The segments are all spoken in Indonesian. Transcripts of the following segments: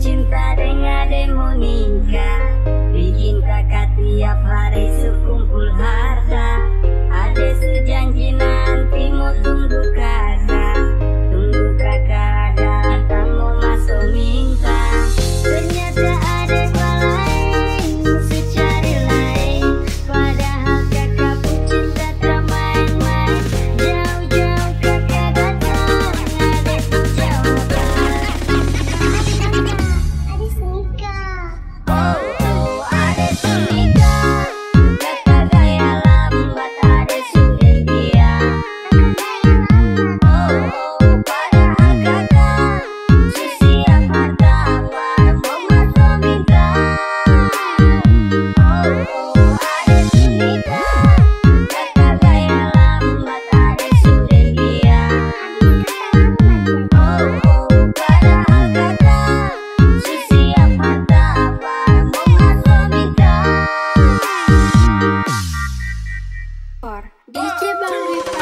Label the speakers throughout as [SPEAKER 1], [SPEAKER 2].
[SPEAKER 1] Cinta dengan demonika Bikin kakak tiap hari sekumpul hari DJ Bang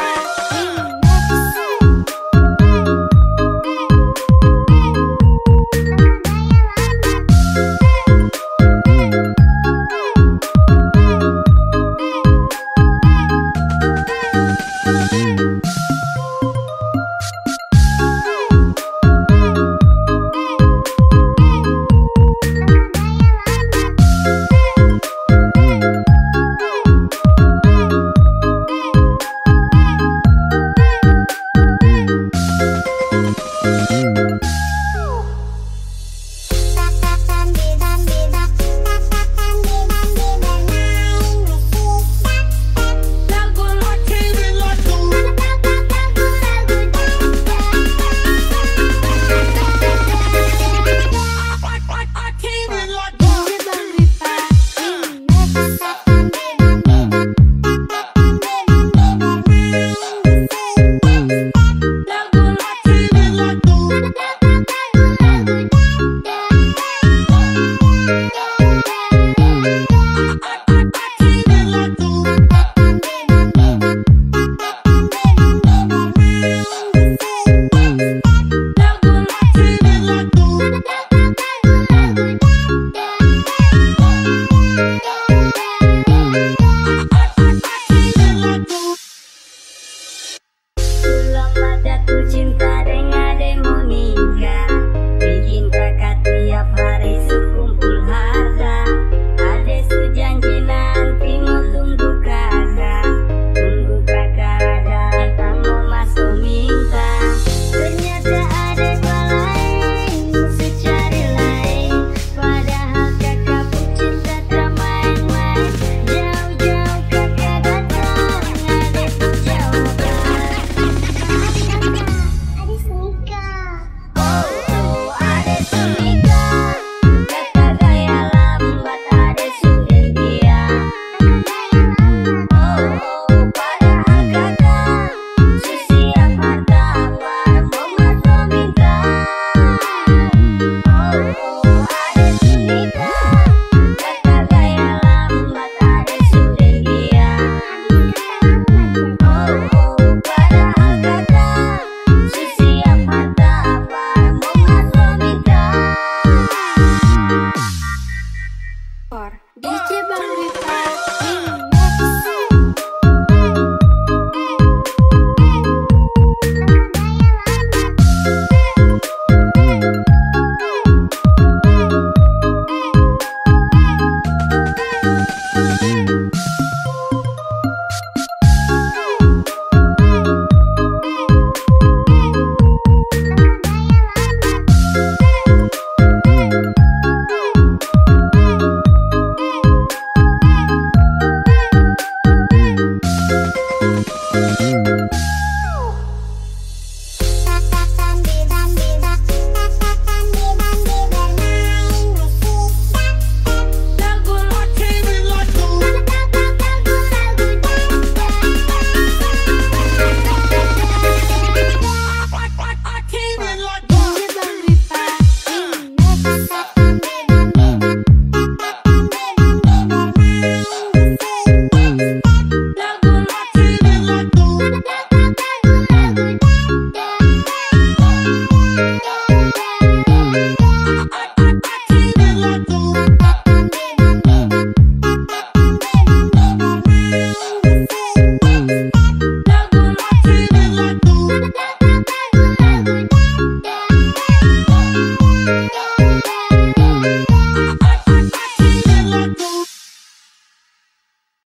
[SPEAKER 1] I, I,